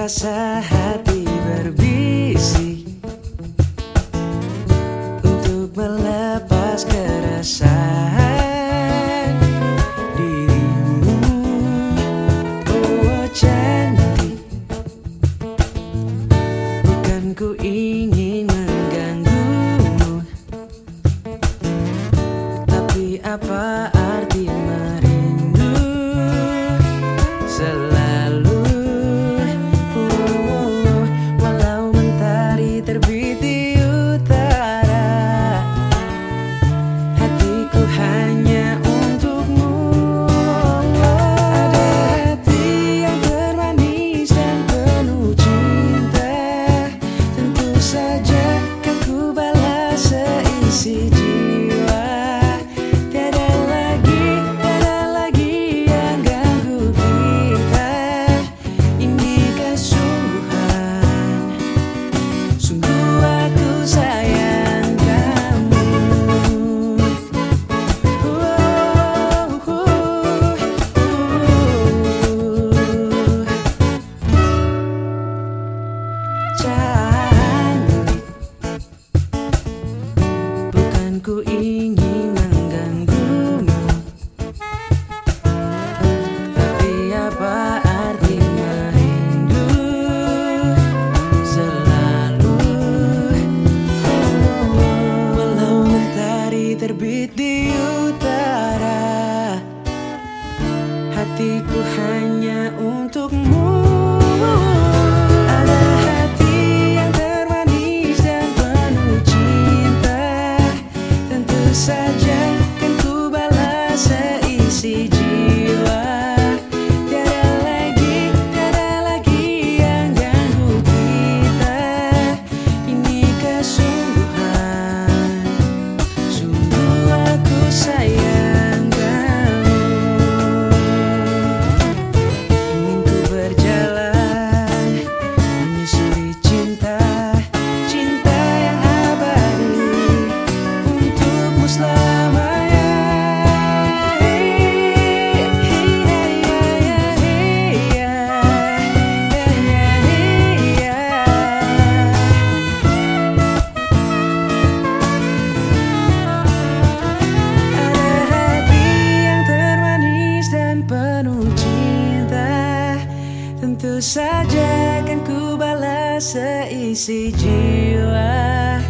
Rasa hati berbisik Untuk melepas keresahan dirimu. Oh cantik Bukan ku ingin mengganggumu. Tapi apa Ingin mengganggumu. Tapi apa arti merindu Selalu. Walau mentari terbit di utara Hatiku hanya untukmu Ini saja kan ku balas seisi jiwa.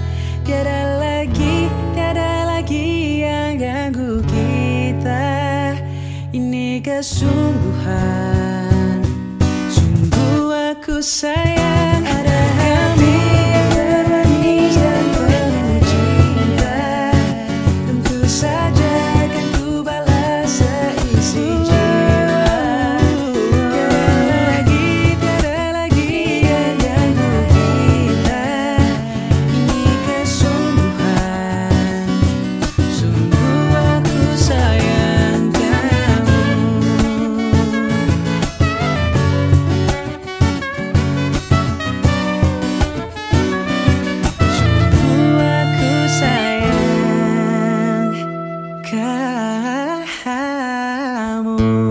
Tiada lagi, tiada lagi yang ganggu kita. Ini kesungguhan. Sungguh aku sayang kamu